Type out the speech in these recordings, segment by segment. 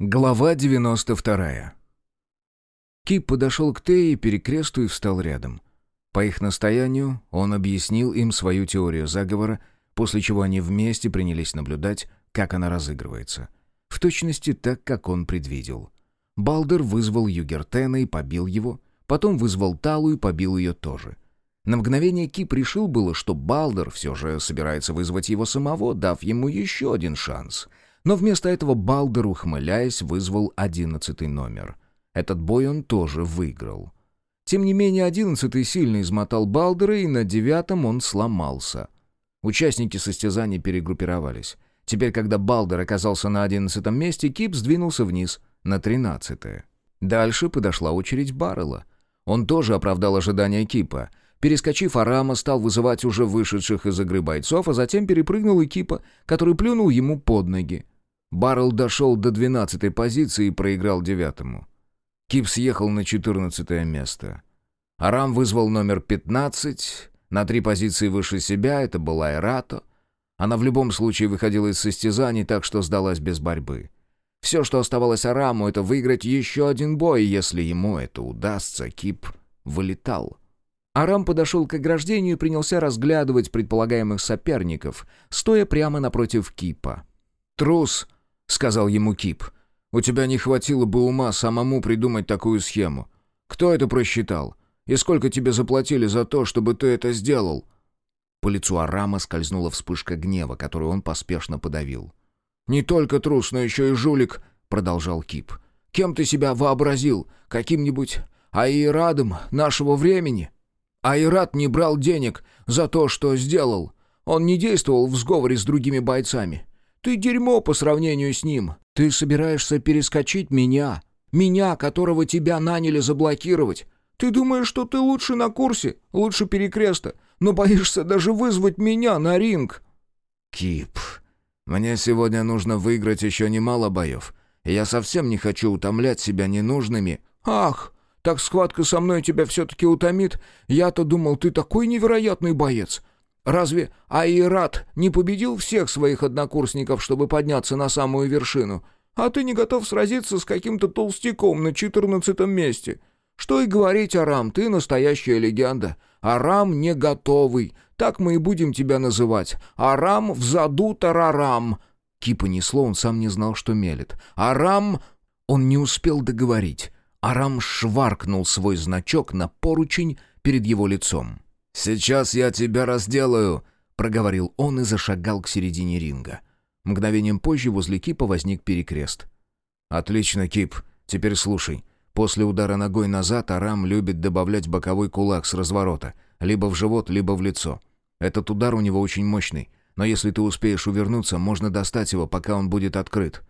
Глава 92. Кип подошел к Тее, перекресту и встал рядом. По их настоянию он объяснил им свою теорию заговора, после чего они вместе принялись наблюдать, как она разыгрывается. В точности так, как он предвидел. Балдер вызвал Югертена и побил его, потом вызвал Талу и побил ее тоже. На мгновение Кип решил было, что Балдер все же собирается вызвать его самого, дав ему еще один шанс — но вместо этого Балдер, ухмыляясь, вызвал одиннадцатый номер. Этот бой он тоже выиграл. Тем не менее, одиннадцатый сильно измотал Балдера, и на девятом он сломался. Участники состязаний перегруппировались. Теперь, когда Балдер оказался на одиннадцатом месте, Кип сдвинулся вниз, на тринадцатое. Дальше подошла очередь Баррелла. Он тоже оправдал ожидания Кипа. Перескочив Арама, стал вызывать уже вышедших из игры бойцов, а затем перепрыгнул и Кипа, который плюнул ему под ноги. Баррелл дошел до двенадцатой позиции и проиграл девятому. Кип съехал на четырнадцатое место. Арам вызвал номер пятнадцать, на три позиции выше себя, это была Эрато. Она в любом случае выходила из состязаний, так что сдалась без борьбы. Все, что оставалось Араму, это выиграть еще один бой, если ему это удастся, Кип вылетал. Арам подошел к ограждению и принялся разглядывать предполагаемых соперников, стоя прямо напротив Кипа. «Трус!» — сказал ему Кип. «У тебя не хватило бы ума самому придумать такую схему. Кто это просчитал? И сколько тебе заплатили за то, чтобы ты это сделал?» По лицу Арама скользнула вспышка гнева, которую он поспешно подавил. «Не только трус, но еще и жулик», — продолжал Кип. «Кем ты себя вообразил? Каким-нибудь аирадом нашего времени?» Айрат не брал денег за то, что сделал. Он не действовал в сговоре с другими бойцами. Ты дерьмо по сравнению с ним. Ты собираешься перескочить меня. Меня, которого тебя наняли заблокировать. Ты думаешь, что ты лучше на курсе, лучше перекреста, но боишься даже вызвать меня на ринг. Кип, мне сегодня нужно выиграть еще немало боев. я совсем не хочу утомлять себя ненужными. Ах, так схватка со мной тебя все-таки утомит. Я-то думал, ты такой невероятный боец. Разве Айрат не победил всех своих однокурсников, чтобы подняться на самую вершину? А ты не готов сразиться с каким-то толстяком на четырнадцатом месте. Что и говорить, Арам, ты настоящая легенда. Арам не готовый. Так мы и будем тебя называть. Арам в заду тарарам. Кипа несло, он сам не знал, что мелет. Арам... Он не успел договорить. Арам шваркнул свой значок на поручень перед его лицом. «Сейчас я тебя разделаю», — проговорил он и зашагал к середине ринга. Мгновением позже возле Кипа возник перекрест. «Отлично, Кип. Теперь слушай. После удара ногой назад Арам любит добавлять боковой кулак с разворота, либо в живот, либо в лицо. Этот удар у него очень мощный, но если ты успеешь увернуться, можно достать его, пока он будет открыт».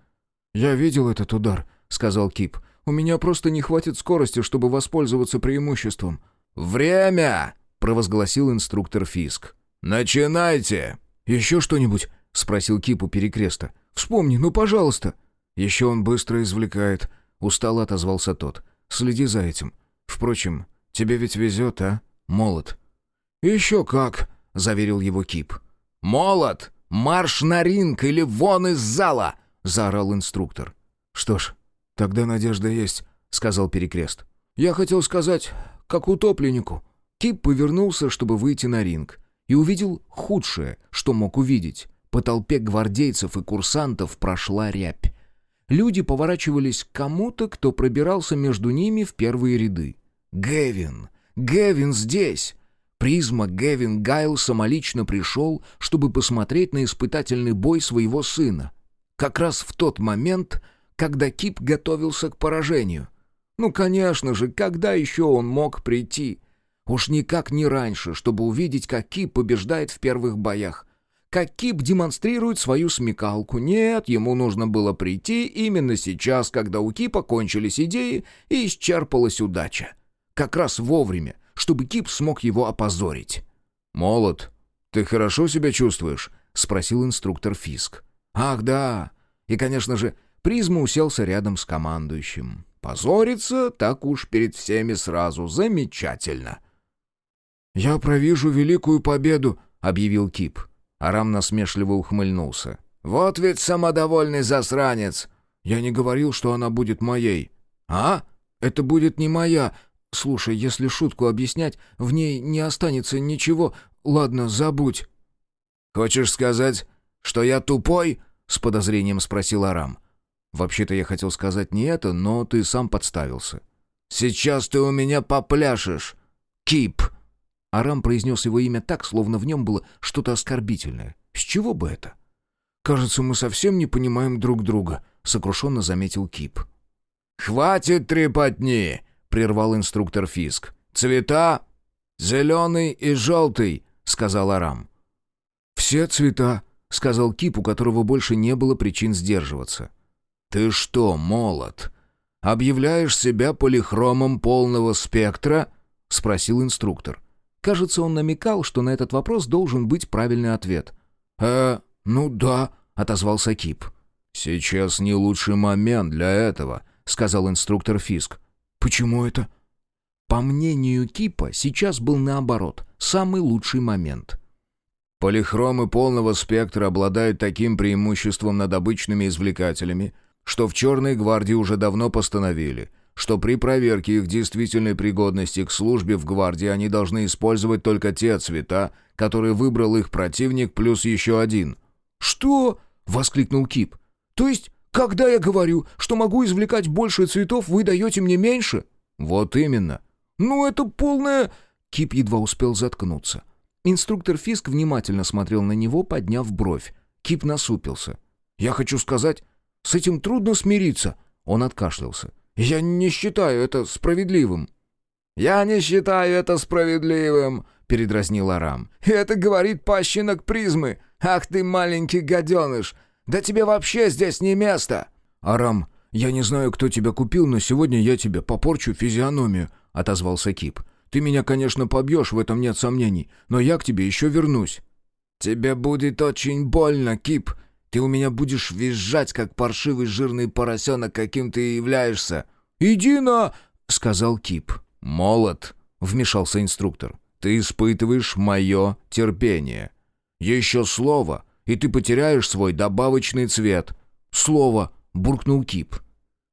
«Я видел этот удар», — сказал Кип. «У меня просто не хватит скорости, чтобы воспользоваться преимуществом». «Время!» — провозгласил инструктор Фиск. «Начинайте!» «Еще что-нибудь?» — спросил Кип у перекреста. «Вспомни, ну, пожалуйста!» «Еще он быстро извлекает», — устало отозвался тот. «Следи за этим. Впрочем, тебе ведь везет, а, молот?» «Еще как!» — заверил его Кип. «Молот! Марш на ринг или вон из зала!» — заорал инструктор. «Что ж, тогда надежда есть», — сказал Перекрест. «Я хотел сказать, как утопленнику. Кип повернулся, чтобы выйти на ринг, и увидел худшее, что мог увидеть. По толпе гвардейцев и курсантов прошла рябь. Люди поворачивались к кому-то, кто пробирался между ними в первые ряды. «Гэвин! Гэвин здесь!» Призма Гэвин Гайл самолично пришел, чтобы посмотреть на испытательный бой своего сына. Как раз в тот момент, когда Кип готовился к поражению. Ну, конечно же, когда еще он мог прийти? Уж никак не раньше, чтобы увидеть, как Кип побеждает в первых боях. Как Кип демонстрирует свою смекалку. Нет, ему нужно было прийти именно сейчас, когда у Кипа кончились идеи и исчерпалась удача. Как раз вовремя, чтобы Кип смог его опозорить. «Молот, ты хорошо себя чувствуешь?» — спросил инструктор Фиск. «Ах, да!» И, конечно же, Призма уселся рядом с командующим. «Позориться так уж перед всеми сразу. Замечательно!» «Я провижу великую победу», — объявил Кип. Арам насмешливо ухмыльнулся. «Вот ведь самодовольный засранец! Я не говорил, что она будет моей». «А? Это будет не моя. Слушай, если шутку объяснять, в ней не останется ничего. Ладно, забудь». «Хочешь сказать, что я тупой?» — с подозрением спросил Арам. «Вообще-то я хотел сказать не это, но ты сам подставился». «Сейчас ты у меня попляшешь, Кип!» Арам произнес его имя так, словно в нем было что-то оскорбительное. «С чего бы это?» «Кажется, мы совсем не понимаем друг друга», — сокрушенно заметил Кип. «Хватит трепотни!» — прервал инструктор Фиск. «Цвета? Зеленый и желтый», — сказал Арам. «Все цвета», — сказал Кип, у которого больше не было причин сдерживаться. «Ты что, молод? Объявляешь себя полихромом полного спектра?» — спросил инструктор. Кажется, он намекал, что на этот вопрос должен быть правильный ответ. «Э, ну да», — отозвался Кип. «Сейчас не лучший момент для этого», — сказал инструктор Фиск. «Почему это?» По мнению Кипа, сейчас был наоборот, самый лучший момент. Полихромы полного спектра обладают таким преимуществом над обычными извлекателями, что в Черной гвардии уже давно постановили, что при проверке их действительной пригодности к службе в гвардии они должны использовать только те цвета, которые выбрал их противник, плюс еще один. «Что?» — воскликнул Кип. «То есть, когда я говорю, что могу извлекать больше цветов, вы даете мне меньше?» «Вот именно». «Ну, это полное...» Кип едва успел заткнуться. Инструктор Фиск внимательно смотрел на него, подняв бровь. Кип насупился. «Я хочу сказать, с этим трудно смириться». Он откашлялся. Я не считаю это справедливым». «Я не считаю это справедливым», — передразнил Арам. «Это говорит пащенок призмы. Ах ты маленький гаденыш! Да тебе вообще здесь не место!» «Арам, я не знаю, кто тебя купил, но сегодня я тебе попорчу физиономию», — отозвался Кип. «Ты меня, конечно, побьешь, в этом нет сомнений, но я к тебе еще вернусь». «Тебе будет очень больно, Кип», ты у меня будешь визжать, как паршивый жирный поросенок, каким ты являешься». «Иди на...» — сказал Кип. «Молот», — вмешался инструктор. «Ты испытываешь мое терпение. Еще слово, и ты потеряешь свой добавочный цвет». «Слово», — буркнул Кип.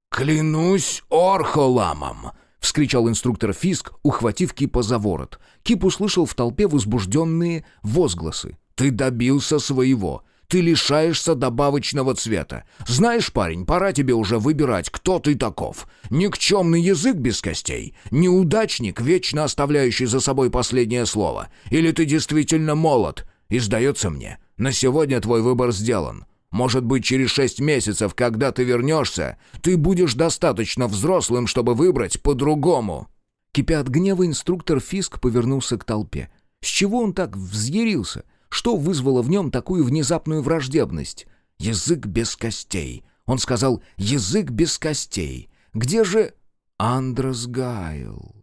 «Клянусь Орхоламом!» — вскричал инструктор Фиск, ухватив Кипа за ворот. Кип услышал в толпе возбужденные возгласы. «Ты добился своего ты лишаешься добавочного цвета. Знаешь, парень, пора тебе уже выбирать, кто ты таков. Никчемный язык без костей, неудачник, вечно оставляющий за собой последнее слово. Или ты действительно молод. И сдается мне, на сегодня твой выбор сделан. Может быть, через шесть месяцев, когда ты вернешься, ты будешь достаточно взрослым, чтобы выбрать по-другому». Кипя от гнева, инструктор Фиск повернулся к толпе. С чего он так взъярился? Что вызвало в нем такую внезапную враждебность? Язык без костей. Он сказал «язык без костей». Где же Андрос Гайл?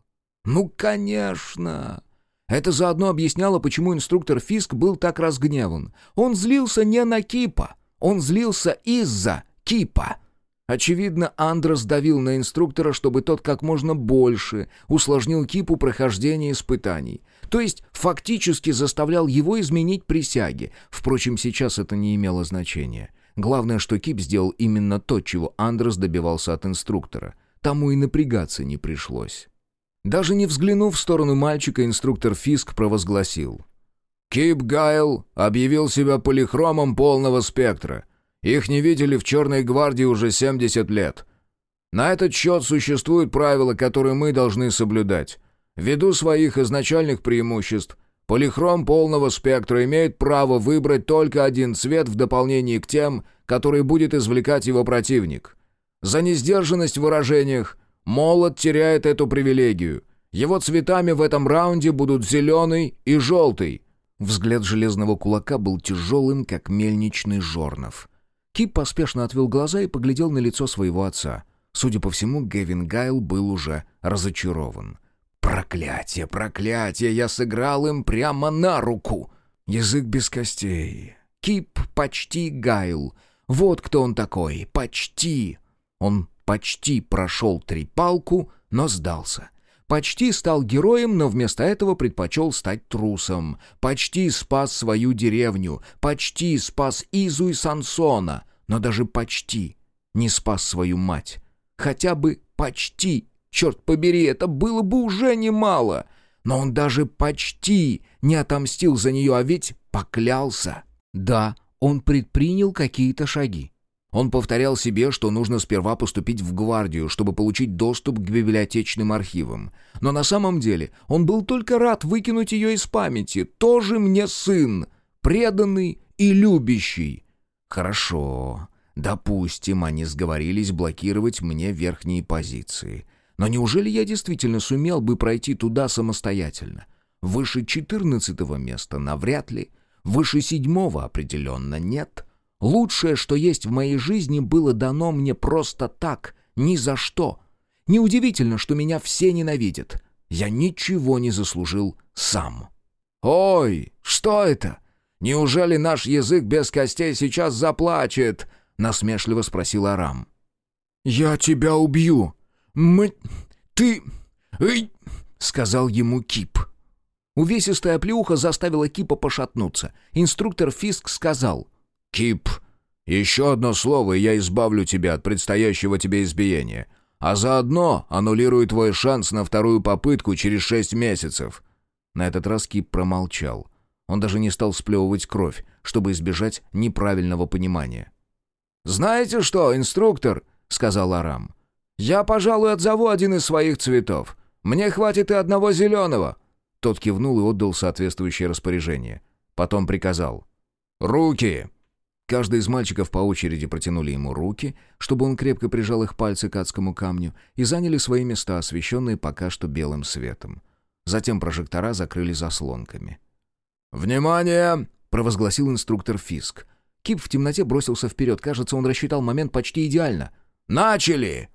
Ну, конечно! Это заодно объясняло, почему инструктор Фиск был так разгневан. Он злился не на Кипа, он злился из-за Кипа. Очевидно, Андрос давил на инструктора, чтобы тот как можно больше усложнил Кипу прохождение испытаний. То есть фактически заставлял его изменить присяги. Впрочем, сейчас это не имело значения. Главное, что Кип сделал именно то, чего Андрес добивался от инструктора. Тому и напрягаться не пришлось. Даже не взглянув в сторону мальчика, инструктор Фиск провозгласил. «Кип Гайл объявил себя полихромом полного спектра. Их не видели в Черной гвардии уже 70 лет. На этот счет существуют правила, которые мы должны соблюдать. Ввиду своих изначальных преимуществ, полихром полного спектра имеет право выбрать только один цвет в дополнение к тем, который будет извлекать его противник. За несдержанность в выражениях молот теряет эту привилегию. Его цветами в этом раунде будут зеленый и желтый. Взгляд железного кулака был тяжелым, как мельничный жорнов. Кип поспешно отвел глаза и поглядел на лицо своего отца. Судя по всему, Гевин Гайл был уже разочарован. Проклятие, проклятие, я сыграл им прямо на руку. Язык без костей. Кип почти Гайл. Вот кто он такой, почти. Он почти прошел трипалку, но сдался. Почти стал героем, но вместо этого предпочел стать трусом. Почти спас свою деревню. Почти спас Изу и Сансона. Но даже почти не спас свою мать. Хотя бы почти, черт побери, это было бы уже немало. Но он даже почти не отомстил за нее, а ведь поклялся. Да, он предпринял какие-то шаги. Он повторял себе, что нужно сперва поступить в гвардию, чтобы получить доступ к библиотечным архивам. Но на самом деле он был только рад выкинуть ее из памяти. Тоже мне сын, преданный и любящий. Хорошо, допустим, они сговорились блокировать мне верхние позиции. Но неужели я действительно сумел бы пройти туда самостоятельно? Выше четырнадцатого места навряд ли. Выше седьмого определенно нет. — Лучшее, что есть в моей жизни, было дано мне просто так, ни за что. Неудивительно, что меня все ненавидят. Я ничего не заслужил сам. «Ой, что это? Неужели наш язык без костей сейчас заплачет?» — насмешливо спросил Арам. «Я тебя убью! Мы... Ты... Эй!» — сказал ему Кип. Увесистая плюха заставила Кипа пошатнуться. Инструктор Фиск сказал «Кип, еще одно слово, и я избавлю тебя от предстоящего тебе избиения, а заодно аннулирую твой шанс на вторую попытку через шесть месяцев». На этот раз Кип промолчал. Он даже не стал сплевывать кровь, чтобы избежать неправильного понимания. «Знаете что, инструктор?» — сказал Арам. «Я, пожалуй, отзову один из своих цветов. Мне хватит и одного зеленого». Тот кивнул и отдал соответствующее распоряжение. Потом приказал. «Руки!» Каждый из мальчиков по очереди протянули ему руки, чтобы он крепко прижал их пальцы к адскому камню, и заняли свои места, освещенные пока что белым светом. Затем прожектора закрыли заслонками. «Внимание!» — провозгласил инструктор Фиск. Кип в темноте бросился вперед. Кажется, он рассчитал момент почти идеально. «Начали!»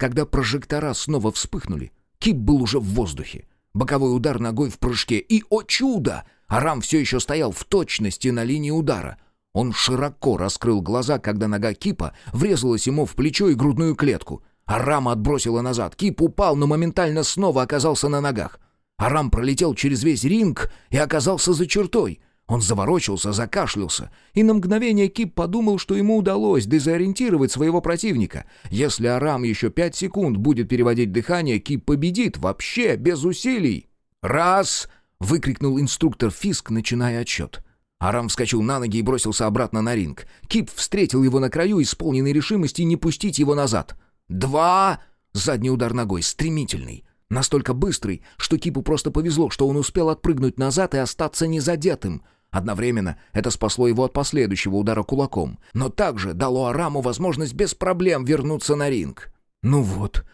Когда прожектора снова вспыхнули, Кип был уже в воздухе. Боковой удар ногой в прыжке. И, о чудо! Арам все еще стоял в точности на линии удара — он широко раскрыл глаза, когда нога Кипа врезалась ему в плечо и грудную клетку. Арам отбросила назад. Кип упал, но моментально снова оказался на ногах. Арам пролетел через весь ринг и оказался за чертой. Он заворочился, закашлялся, и на мгновение Кип подумал, что ему удалось дезориентировать своего противника. Если Арам еще пять секунд будет переводить дыхание, Кип победит, вообще, без усилий. «Раз!» — выкрикнул инструктор Фиск, начиная отсчет. Арам вскочил на ноги и бросился обратно на ринг. Кип встретил его на краю, исполненной решимости не пустить его назад. «Два!» Задний удар ногой, стремительный. Настолько быстрый, что Кипу просто повезло, что он успел отпрыгнуть назад и остаться незадетым. Одновременно это спасло его от последующего удара кулаком, но также дало Араму возможность без проблем вернуться на ринг. Ну вот,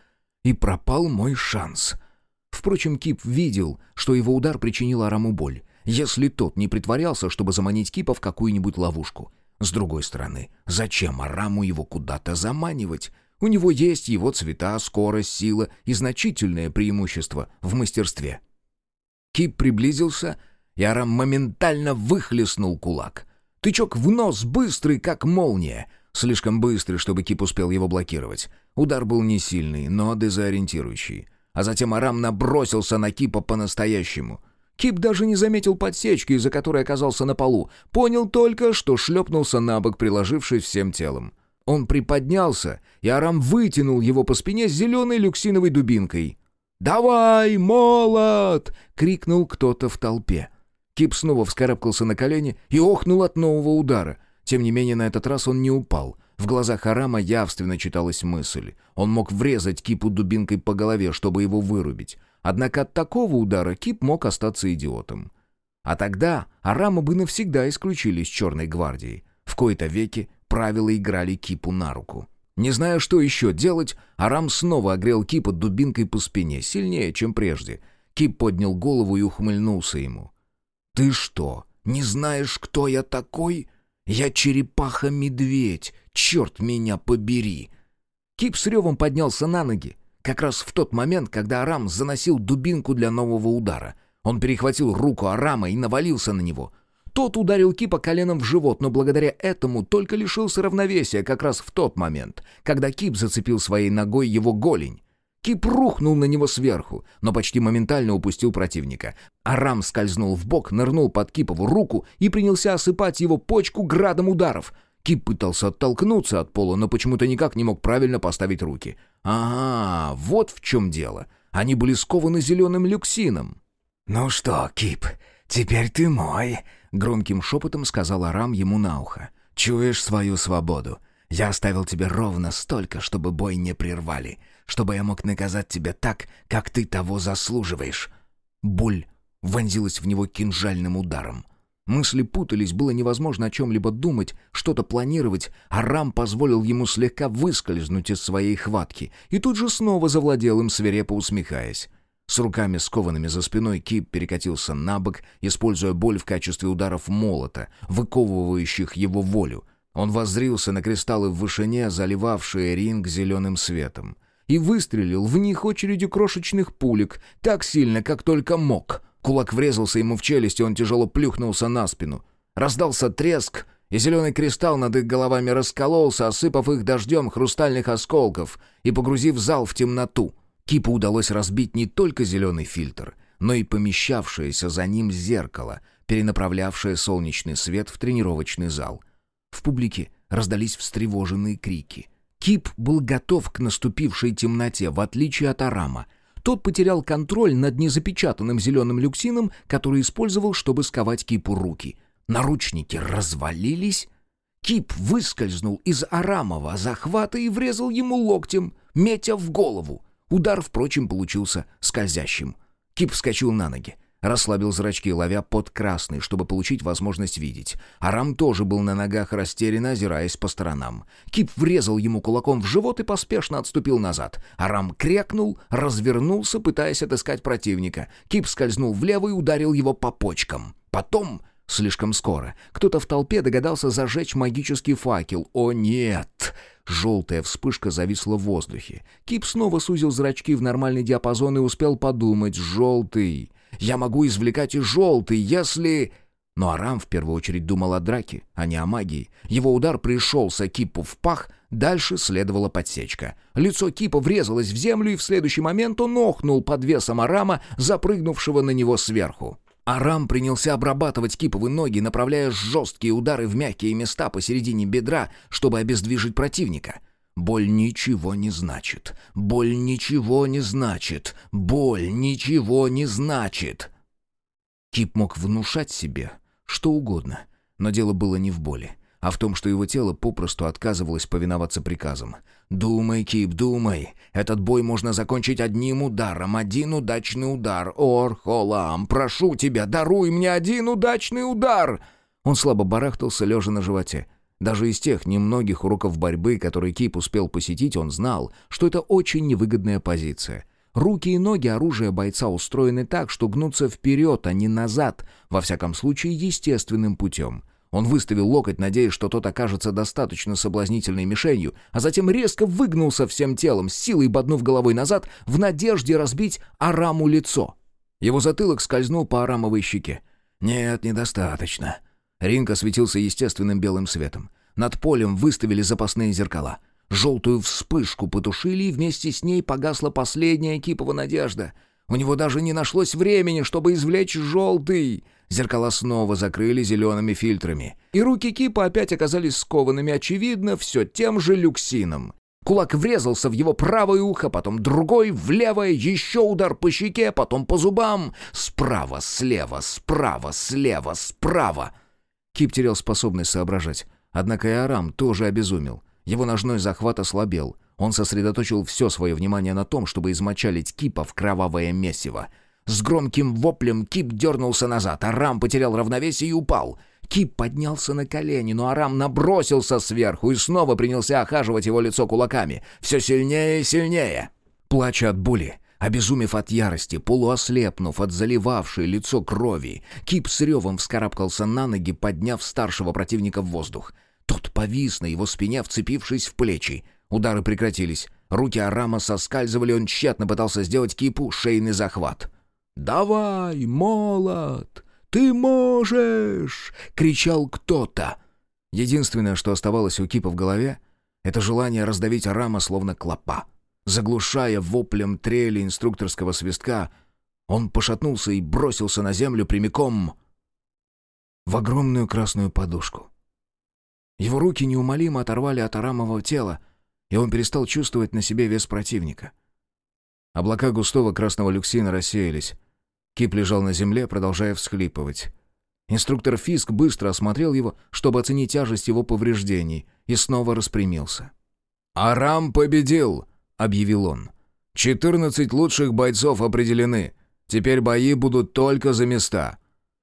и пропал мой шанс. Впрочем, Кип видел, что его удар причинил Араму боль если тот не притворялся, чтобы заманить Кипа в какую-нибудь ловушку. С другой стороны, зачем Араму его куда-то заманивать? У него есть его цвета, скорость, сила и значительное преимущество в мастерстве. Кип приблизился, и моментально выхлестнул кулак. Тычок в нос быстрый, как молния. Слишком быстрый, чтобы Кип успел его блокировать. Удар был не сильный, но дезориентирующий. А затем Арам набросился на Кипа по-настоящему — Кип даже не заметил подсечки, из-за которой оказался на полу. Понял только, что шлепнулся на бок, приложившись всем телом. Он приподнялся, и Арам вытянул его по спине с зеленой люксиновой дубинкой. «Давай, молот!» — крикнул кто-то в толпе. Кип снова вскарабкался на колени и охнул от нового удара. Тем не менее, на этот раз он не упал. В глазах Арама явственно читалась мысль. Он мог врезать Кипу дубинкой по голове, чтобы его вырубить. Однако от такого удара Кип мог остаться идиотом. А тогда Арама бы навсегда исключили из Черной гвардии. В кои-то веки правила играли Кипу на руку. Не зная, что еще делать, Арам снова огрел Кипа дубинкой по спине, сильнее, чем прежде. Кип поднял голову и ухмыльнулся ему. «Ты что, не знаешь, кто я такой? Я черепаха-медведь, черт меня побери!» Кип с ревом поднялся на ноги, как раз в тот момент, когда Арам заносил дубинку для нового удара. Он перехватил руку Арама и навалился на него. Тот ударил Кипа коленом в живот, но благодаря этому только лишился равновесия как раз в тот момент, когда Кип зацепил своей ногой его голень. Кип рухнул на него сверху, но почти моментально упустил противника. Арам скользнул в бок, нырнул под Кипову руку и принялся осыпать его почку градом ударов — Кип пытался оттолкнуться от пола, но почему-то никак не мог правильно поставить руки. Ага, вот в чем дело. Они были скованы зеленым люксином. «Ну что, Кип, теперь ты мой», — громким шепотом сказал Арам ему на ухо. «Чуешь свою свободу? Я оставил тебе ровно столько, чтобы бой не прервали, чтобы я мог наказать тебя так, как ты того заслуживаешь». Боль вонзилась в него кинжальным ударом. Мысли путались, было невозможно о чем-либо думать, что-то планировать, а Рам позволил ему слегка выскользнуть из своей хватки и тут же снова завладел им, свирепо усмехаясь. С руками скованными за спиной Кип перекатился на бок, используя боль в качестве ударов молота, выковывающих его волю. Он воззрился на кристаллы в вышине, заливавшие ринг зеленым светом, и выстрелил в них очередью крошечных пулек так сильно, как только мог. Кулак врезался ему в челюсть, и он тяжело плюхнулся на спину. Раздался треск, и зеленый кристалл над их головами раскололся, осыпав их дождем хрустальных осколков и погрузив зал в темноту — Кипу удалось разбить не только зеленый фильтр, но и помещавшееся за ним зеркало, перенаправлявшее солнечный свет в тренировочный зал. В публике раздались встревоженные крики. Кип был готов к наступившей темноте, в отличие от Арама. Тот потерял контроль над незапечатанным зеленым люксином, который использовал, чтобы сковать Кипу руки. Наручники развалились. Кип выскользнул из Арамова захвата и врезал ему локтем, метя в голову. Удар, впрочем, получился скользящим. Кип вскочил на ноги. Расслабил зрачки, ловя под красный, чтобы получить возможность видеть. Арам тоже был на ногах, растерянно озираясь по сторонам. Кип врезал ему кулаком в живот и поспешно отступил назад. Арам крякнул, развернулся, пытаясь отыскать противника. Кип скользнул влево и ударил его по почкам. Потом Слишком скоро. Кто-то в толпе догадался зажечь магический факел. О нет! Желтая вспышка зависла в воздухе. Кип снова сузил зрачки в нормальный диапазон и успел подумать. «Желтый! Я могу извлекать и желтый, если...» Но Арам в первую очередь думал о драке, а не о магии. Его удар пришелся Кипу в пах, дальше следовала подсечка. Лицо Кипа врезалось в землю, и в следующий момент он охнул под весом Арама, запрыгнувшего на него сверху. Арам принялся обрабатывать киповые ноги, направляя жесткие удары в мягкие места посередине бедра, чтобы обездвижить противника. Боль ничего не значит. Боль ничего не значит. Боль ничего не значит. Кип мог внушать себе что угодно, но дело было не в боли а в том, что его тело попросту отказывалось повиноваться приказам. «Думай, Кип, думай. Этот бой можно закончить одним ударом, один удачный удар. Ор, Холам, прошу тебя, даруй мне один удачный удар!» Он слабо барахтался, лежа на животе. Даже из тех немногих уроков борьбы, которые Кип успел посетить, он знал, что это очень невыгодная позиция. Руки и ноги оружия бойца устроены так, что гнутся вперед, а не назад, во всяком случае естественным путем. Он выставил локоть, надеясь, что тот окажется достаточно соблазнительной мишенью, а затем резко выгнулся всем телом, с силой боднув головой назад, в надежде разбить Араму лицо. Его затылок скользнул по Арамовой щеке. «Нет, недостаточно». Ринг осветился естественным белым светом. Над полем выставили запасные зеркала. Желтую вспышку потушили, и вместе с ней погасла последняя кипова надежда. У него даже не нашлось времени, чтобы извлечь желтый. Зеркала снова закрыли зелеными фильтрами. И руки Кипа опять оказались скованными, очевидно, все тем же люксином. Кулак врезался в его правое ухо, потом другой, в левое, еще удар по щеке, потом по зубам. Справа, слева, справа, слева, справа. Кип терял способность соображать. Однако и Арам тоже обезумел. Его ножной захват ослабел. Он сосредоточил все свое внимание на том, чтобы измочалить Кипа в кровавое месиво — с громким воплем Кип дернулся назад, Арам потерял равновесие и упал. Кип поднялся на колени, но Арам набросился сверху и снова принялся охаживать его лицо кулаками. Все сильнее и сильнее. Плача от боли, Обезумев от ярости, полуослепнув от заливавшей лицо крови, Кип с ревом вскарабкался на ноги, подняв старшего противника в воздух. Тот повис на его спине, вцепившись в плечи. Удары прекратились. Руки Арама соскальзывали, он тщетно пытался сделать Кипу шейный захват. «Давай, молот! Ты можешь!» — кричал кто-то. Единственное, что оставалось у Кипа в голове, это желание раздавить Арама словно клопа. Заглушая воплем трели инструкторского свистка, он пошатнулся и бросился на землю прямиком в огромную красную подушку. Его руки неумолимо оторвали от арамового тела, и он перестал чувствовать на себе вес противника. Облака густого красного люксина рассеялись. Кип лежал на земле, продолжая всхлипывать. Инструктор Фиск быстро осмотрел его, чтобы оценить тяжесть его повреждений, и снова распрямился. «Арам победил!» — объявил он. «Четырнадцать лучших бойцов определены. Теперь бои будут только за места.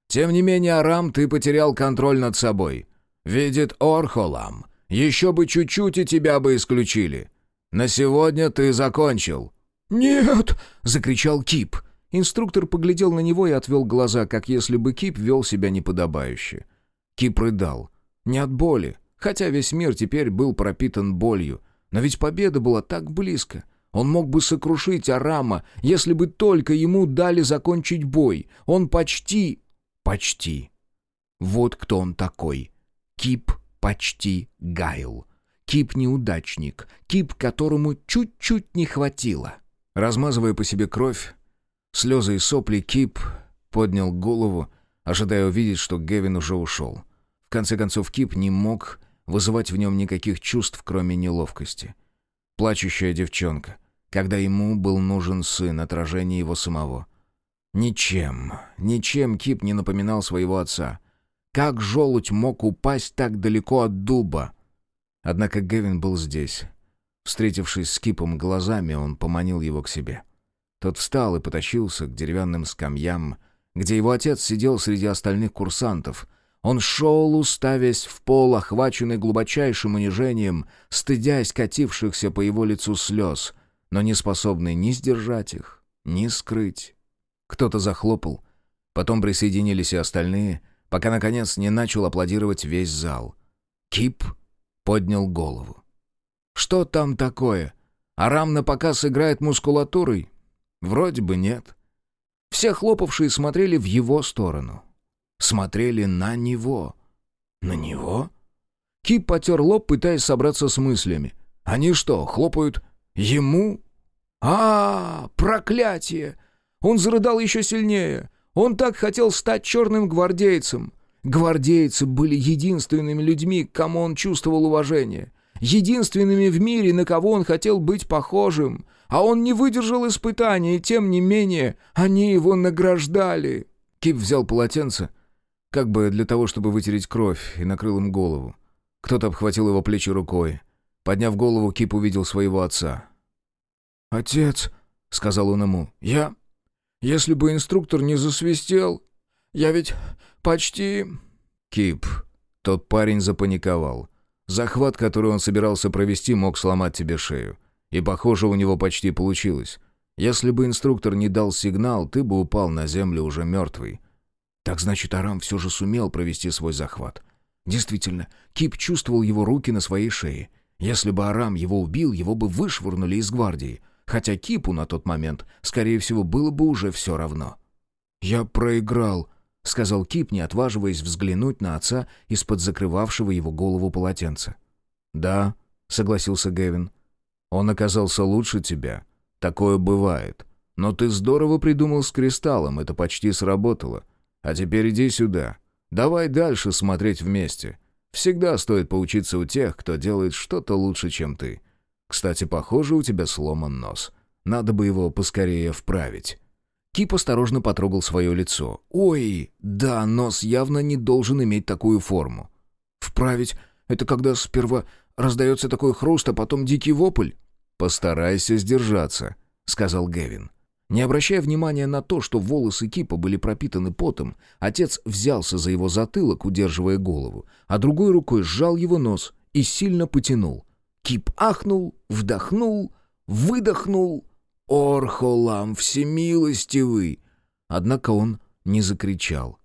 Тем не менее, Арам, ты потерял контроль над собой. Видит Орхолам. Еще бы чуть-чуть и тебя бы исключили. На сегодня ты закончил». «Нет!» — закричал Кип. Инструктор поглядел на него и отвел глаза, как если бы Кип вел себя неподобающе. Кип рыдал. Не от боли, хотя весь мир теперь был пропитан болью. Но ведь победа была так близко. Он мог бы сокрушить Арама, если бы только ему дали закончить бой. Он почти... Почти. Вот кто он такой. Кип почти Гайл. Кип-неудачник. Кип, которому чуть-чуть не хватило. Размазывая по себе кровь, Слезы и сопли Кип поднял голову, ожидая увидеть, что Гевин уже ушел. В конце концов, Кип не мог вызывать в нем никаких чувств, кроме неловкости. Плачущая девчонка, когда ему был нужен сын, отражение его самого. Ничем, ничем Кип не напоминал своего отца. Как желудь мог упасть так далеко от дуба? Однако Гевин был здесь. Встретившись с Кипом глазами, он поманил его к себе. — тот встал и потащился к деревянным скамьям, где его отец сидел среди остальных курсантов. Он шел, уставясь в пол, охваченный глубочайшим унижением, стыдясь катившихся по его лицу слез, но не способный ни сдержать их, ни скрыть. Кто-то захлопал, потом присоединились и остальные, пока, наконец, не начал аплодировать весь зал. Кип поднял голову. «Что там такое? Арам на показ играет мускулатурой? Вроде бы нет. Все хлопавшие смотрели в его сторону. Смотрели на него. На него? Кип потер лоб, пытаясь собраться с мыслями. Они что, хлопают ему? А, -а, -а проклятие! Он зарыдал еще сильнее. Он так хотел стать черным гвардейцем. Гвардейцы были единственными людьми, к кому он чувствовал уважение. Единственными в мире, на кого он хотел быть похожим а он не выдержал испытания, и тем не менее они его награждали». Кип взял полотенце, как бы для того, чтобы вытереть кровь, и накрыл им голову. Кто-то обхватил его плечи рукой. Подняв голову, Кип увидел своего отца. «Отец», — сказал он ему, — «я... Если бы инструктор не засвистел, я ведь почти...» «Кип», — тот парень запаниковал. Захват, который он собирался провести, мог сломать тебе шею. И, похоже, у него почти получилось. Если бы инструктор не дал сигнал, ты бы упал на землю уже мертвый. Так значит, Арам все же сумел провести свой захват. Действительно, Кип чувствовал его руки на своей шее. Если бы Арам его убил, его бы вышвырнули из гвардии. Хотя Кипу на тот момент, скорее всего, было бы уже все равно. «Я проиграл», — сказал Кип, не отваживаясь взглянуть на отца из-под закрывавшего его голову полотенца. «Да», — согласился Гевин. Он оказался лучше тебя. Такое бывает. Но ты здорово придумал с кристаллом, это почти сработало. А теперь иди сюда. Давай дальше смотреть вместе. Всегда стоит поучиться у тех, кто делает что-то лучше, чем ты. Кстати, похоже, у тебя сломан нос. Надо бы его поскорее вправить». Кип осторожно потрогал свое лицо. «Ой, да, нос явно не должен иметь такую форму». «Вправить? Это когда сперва раздается такой хруст, а потом дикий вопль?» «Постарайся сдержаться», — сказал Гевин. Не обращая внимания на то, что волосы Кипа были пропитаны потом, отец взялся за его затылок, удерживая голову, а другой рукой сжал его нос и сильно потянул. Кип ахнул, вдохнул, выдохнул. «Орхолам всемилостивый!» Однако он не закричал.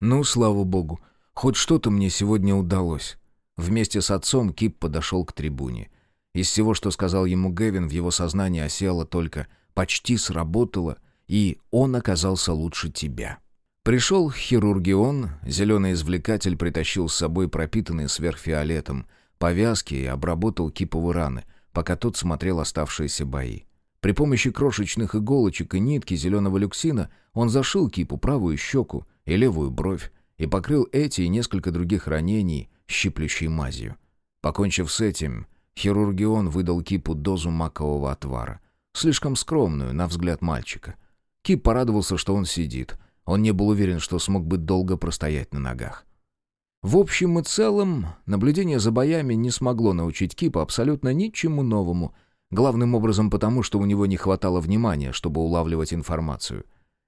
«Ну, слава богу, хоть что-то мне сегодня удалось». Вместе с отцом Кип подошел к трибуне. Из всего, что сказал ему Гэвин, в его сознании осело только «почти сработало», и «он оказался лучше тебя». Пришел хирургион, зеленый извлекатель притащил с собой пропитанный сверхфиолетом повязки и обработал киповые раны, пока тот смотрел оставшиеся бои. При помощи крошечных иголочек и нитки зеленого люксина он зашил кипу правую щеку и левую бровь и покрыл эти и несколько других ранений щиплющей мазью. Покончив с этим, хирургион выдал Кипу дозу макового отвара. Слишком скромную, на взгляд мальчика. Кип порадовался, что он сидит. Он не был уверен, что смог бы долго простоять на ногах. В общем и целом, наблюдение за боями не смогло научить Кипа абсолютно ничему новому, главным образом потому, что у него не хватало внимания, чтобы улавливать информацию.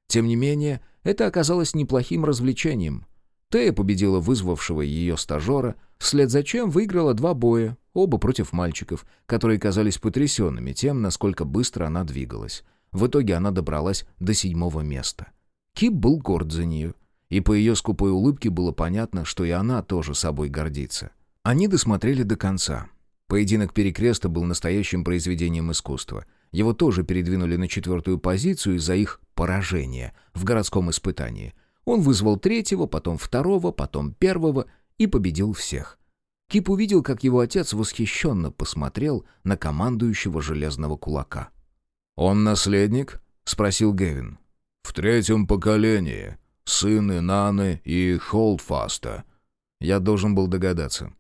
Тем не менее, это оказалось неплохим развлечением. Тея победила вызвавшего ее стажера, вслед за чем выиграла два боя, оба против мальчиков, которые казались потрясенными тем, насколько быстро она двигалась. В итоге она добралась до седьмого места. Кип был горд за нее и по ее скупой улыбке было понятно, что и она тоже собой гордится. Они досмотрели до конца. Поединок Перекреста был настоящим произведением искусства. Его тоже передвинули на четвертую позицию из-за их поражения в городском испытании. Он вызвал третьего, потом второго, потом первого и победил всех. Кип увидел, как его отец восхищенно посмотрел на командующего железного кулака. «Он наследник?» — спросил Гевин. «В третьем поколении», сыны Наны и Холдфаста. Я должен был догадаться.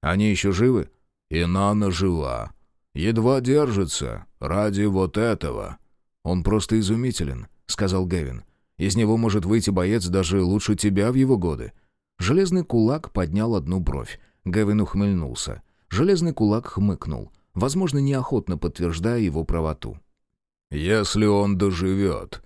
Они еще живы? И Нана жива. Едва держится. Ради вот этого. Он просто изумителен, сказал Гевин. Из него может выйти боец даже лучше тебя в его годы. Железный кулак поднял одну бровь. Гевин ухмыльнулся. Железный кулак хмыкнул, возможно, неохотно подтверждая его правоту. «Если он доживет...»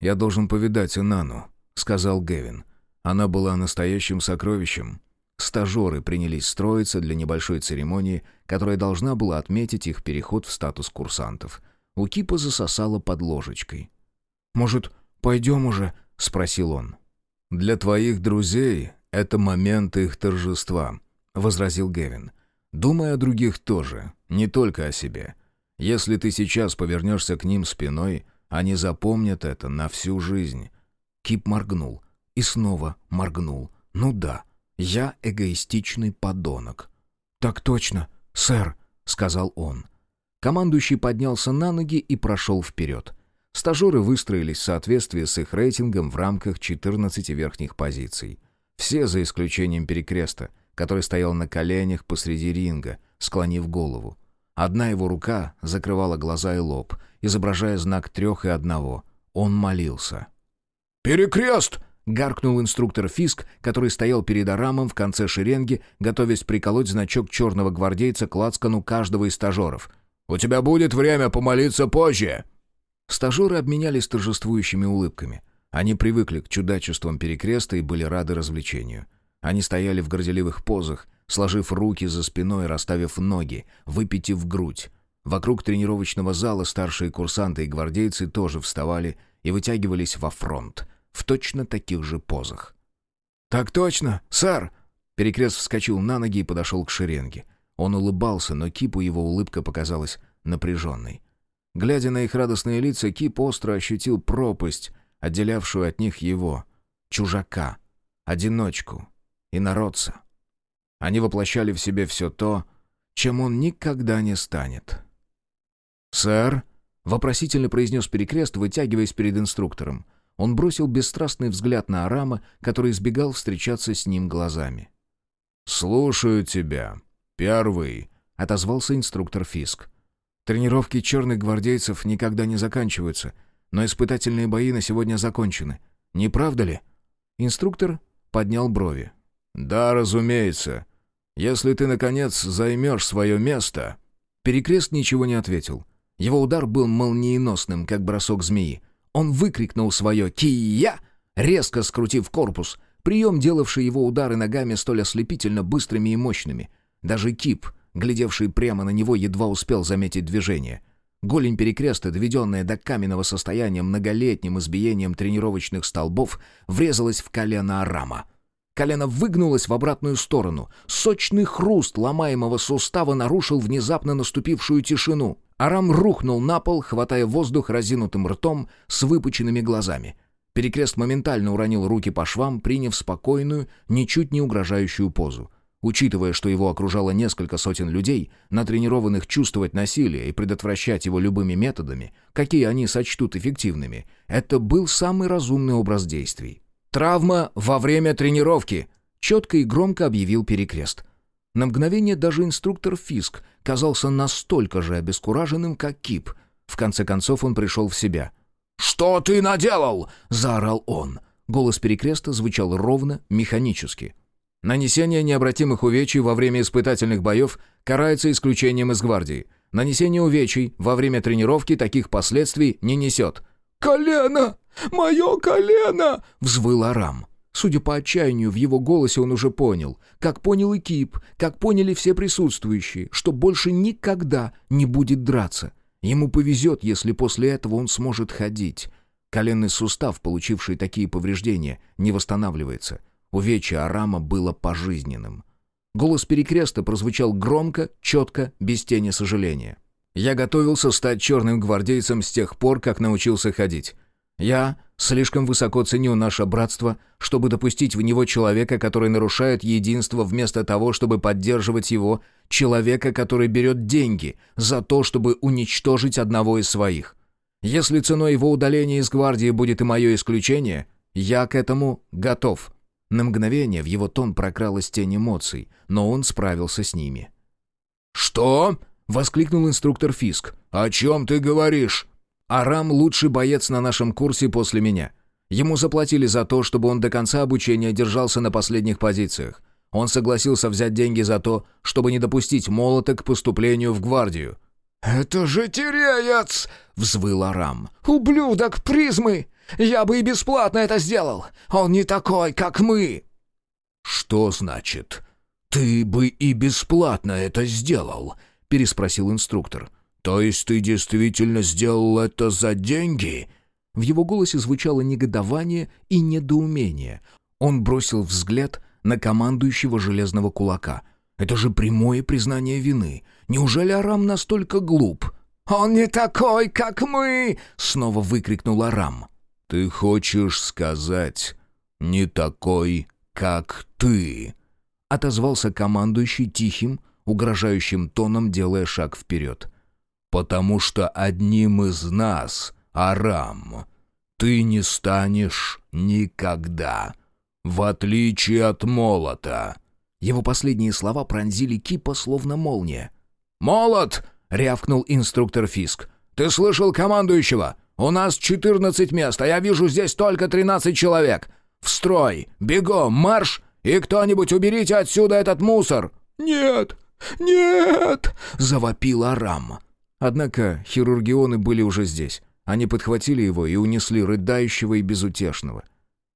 «Я должен повидать Инану сказал Гевин. Она была настоящим сокровищем. Стажеры принялись строиться для небольшой церемонии, которая должна была отметить их переход в статус курсантов. У Кипа засосало под ложечкой. «Может, пойдем уже?» — спросил он. «Для твоих друзей это момент их торжества», — возразил Гевин. «Думай о других тоже, не только о себе. Если ты сейчас повернешься к ним спиной, они запомнят это на всю жизнь. Кип моргнул. И снова моргнул. «Ну да, я эгоистичный подонок». «Так точно, сэр», — сказал он. Командующий поднялся на ноги и прошел вперед. Стажеры выстроились в соответствии с их рейтингом в рамках 14 верхних позиций. Все за исключением перекреста, который стоял на коленях посреди ринга, склонив голову. Одна его рука закрывала глаза и лоб, изображая знак трех и одного. Он молился. «Перекрест!» — гаркнул инструктор Фиск, который стоял перед Арамом в конце шеренги, готовясь приколоть значок черного гвардейца к лацкану каждого из стажеров. «У тебя будет время помолиться позже!» Стажеры обменялись торжествующими улыбками. Они привыкли к чудачествам перекреста и были рады развлечению. Они стояли в горделивых позах, сложив руки за спиной, расставив ноги, выпитив грудь. Вокруг тренировочного зала старшие курсанты и гвардейцы тоже вставали и вытягивались во фронт, в точно таких же позах. «Так точно, сэр!» Перекрест вскочил на ноги и подошел к шеренге. Он улыбался, но Кипу его улыбка показалась напряженной. Глядя на их радостные лица, Кип остро ощутил пропасть, отделявшую от них его, чужака, одиночку, и народца. Они воплощали в себе все то, чем он никогда не станет. «Сэр?» Вопросительно произнес перекрест, вытягиваясь перед инструктором. Он бросил бесстрастный взгляд на Арама, который избегал встречаться с ним глазами. «Слушаю тебя. Первый», — отозвался инструктор Фиск. «Тренировки черных гвардейцев никогда не заканчиваются, но испытательные бои на сегодня закончены. Не правда ли?» Инструктор поднял брови. «Да, разумеется. Если ты, наконец, займешь свое место...» Перекрест ничего не ответил. Его удар был молниеносным, как бросок змеи. Он выкрикнул свое «Кия!», резко скрутив корпус, прием, делавший его удары ногами столь ослепительно быстрыми и мощными. Даже Кип, глядевший прямо на него, едва успел заметить движение. Голень перекреста, доведенная до каменного состояния многолетним избиением тренировочных столбов, врезалась в колено Арама. Колено выгнулось в обратную сторону. Сочный хруст ломаемого сустава нарушил внезапно наступившую тишину. Арам рухнул на пол, хватая воздух разинутым ртом с выпученными глазами. Перекрест моментально уронил руки по швам, приняв спокойную, ничуть не угрожающую позу. Учитывая, что его окружало несколько сотен людей, натренированных чувствовать насилие и предотвращать его любыми методами, какие они сочтут эффективными, это был самый разумный образ действий. «Травма во время тренировки!» четко и громко объявил перекрест. На мгновение даже инструктор Фиск казался настолько же обескураженным, как Кип. В конце концов он пришел в себя. «Что ты наделал?» — заорал он. Голос перекреста звучал ровно, механически. Нанесение необратимых увечий во время испытательных боев карается исключением из гвардии. Нанесение увечий во время тренировки таких последствий не несет. «Колено! Мое колено!» — взвыл Арам. Судя по отчаянию в его голосе, он уже понял, как понял и Кип, как поняли все присутствующие, что больше никогда не будет драться. Ему повезет, если после этого он сможет ходить. Коленный сустав, получивший такие повреждения, не восстанавливается. Увечье Арама было пожизненным. Голос перекреста прозвучал громко, четко, без тени сожаления. «Я готовился стать черным гвардейцем с тех пор, как научился ходить. Я слишком высоко ценю наше братство, чтобы допустить в него человека, который нарушает единство вместо того, чтобы поддерживать его, человека, который берет деньги за то, чтобы уничтожить одного из своих. Если ценой его удаления из гвардии будет и мое исключение, я к этому готов». На мгновение в его тон прокралась тень эмоций, но он справился с ними. «Что?» — воскликнул инструктор Фиск. «О чем ты говоришь?» «Арам — лучший боец на нашем курсе после меня. Ему заплатили за то, чтобы он до конца обучения держался на последних позициях. Он согласился взять деньги за то, чтобы не допустить молота к поступлению в гвардию». «Это же теряец!» — взвыл Арам. «Ублюдок призмы! Я бы и бесплатно это сделал! Он не такой, как мы!» «Что значит? Ты бы и бесплатно это сделал?» — переспросил инструктор. «То есть ты действительно сделал это за деньги?» В его голосе звучало негодование и недоумение. Он бросил взгляд на командующего железного кулака. «Это же прямое признание вины. Неужели Арам настолько глуп?» «Он не такой, как мы!» — снова выкрикнул Арам. «Ты хочешь сказать, не такой, как ты?» Отозвался командующий тихим, угрожающим тоном, делая шаг вперед. «Потому что одним из нас, Арам, ты не станешь никогда, в отличие от молота». Его последние слова пронзили Кипа словно молния. «Молот!» — рявкнул инструктор Фиск. «Ты слышал командующего? «У нас 14 мест, а я вижу здесь только 13 человек. В строй! Бегом! Марш! И кто-нибудь уберите отсюда этот мусор!» «Нет! Нет!» — завопил Арам. Однако хирургионы были уже здесь. Они подхватили его и унесли рыдающего и безутешного.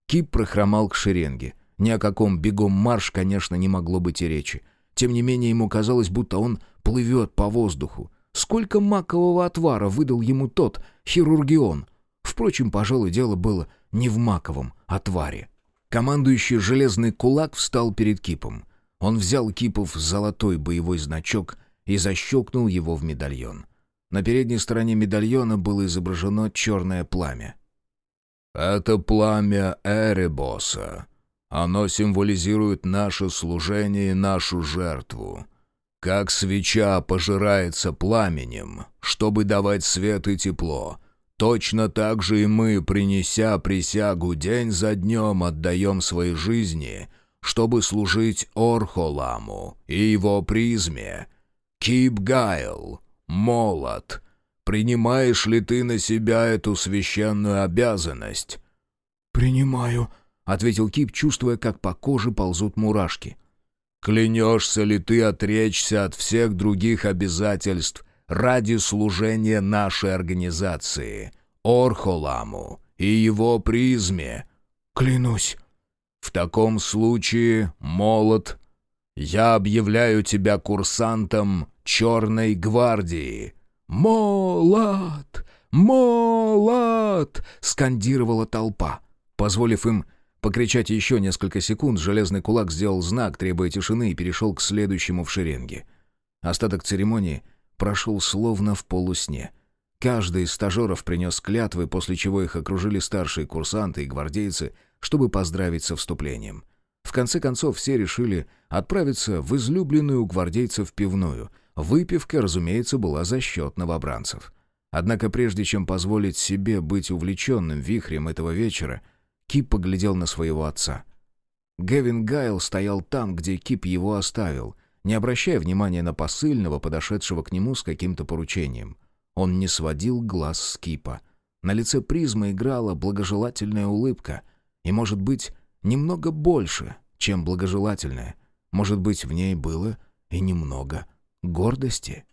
Кип прохромал к шеренге. Ни о каком бегом марш, конечно, не могло быть и речи. Тем не менее, ему казалось, будто он плывет по воздуху. Сколько макового отвара выдал ему тот хирургион? Впрочем, пожалуй, дело было не в маковом отваре. Командующий железный кулак встал перед Кипом. Он взял Кипов золотой боевой значок и защелкнул его в медальон. На передней стороне медальона было изображено черное пламя. «Это пламя Эребоса. Оно символизирует наше служение и нашу жертву. Как свеча пожирается пламенем, чтобы давать свет и тепло, точно так же и мы, принеся присягу день за днем, отдаем свои жизни, чтобы служить Орхоламу и его призме. Кипгайл, молот, принимаешь ли ты на себя эту священную обязанность?» «Принимаю», — ответил Кип, чувствуя, как по коже ползут мурашки. Клянешься ли ты отречься от всех других обязательств ради служения нашей организации, Орхоламу и его призме?» «Клянусь». «В таком случае, молот, я объявляю тебя курсантом Черной гвардии». «Молот! Молот!» — скандировала толпа, позволив им Покричать еще несколько секунд, железный кулак сделал знак, требуя тишины, и перешел к следующему в шеренге. Остаток церемонии прошел словно в полусне. Каждый из стажеров принес клятвы, после чего их окружили старшие курсанты и гвардейцы, чтобы поздравить со вступлением. В конце концов, все решили отправиться в излюбленную у гвардейцев пивную. Выпивка, разумеется, была за счет новобранцев. Однако прежде чем позволить себе быть увлеченным вихрем этого вечера, Кип поглядел на своего отца. Гевин Гайл стоял там, где Кип его оставил, не обращая внимания на посыльного, подошедшего к нему с каким-то поручением. Он не сводил глаз с Кипа. На лице призмы играла благожелательная улыбка. И, может быть, немного больше, чем благожелательная. Может быть, в ней было и немного гордости.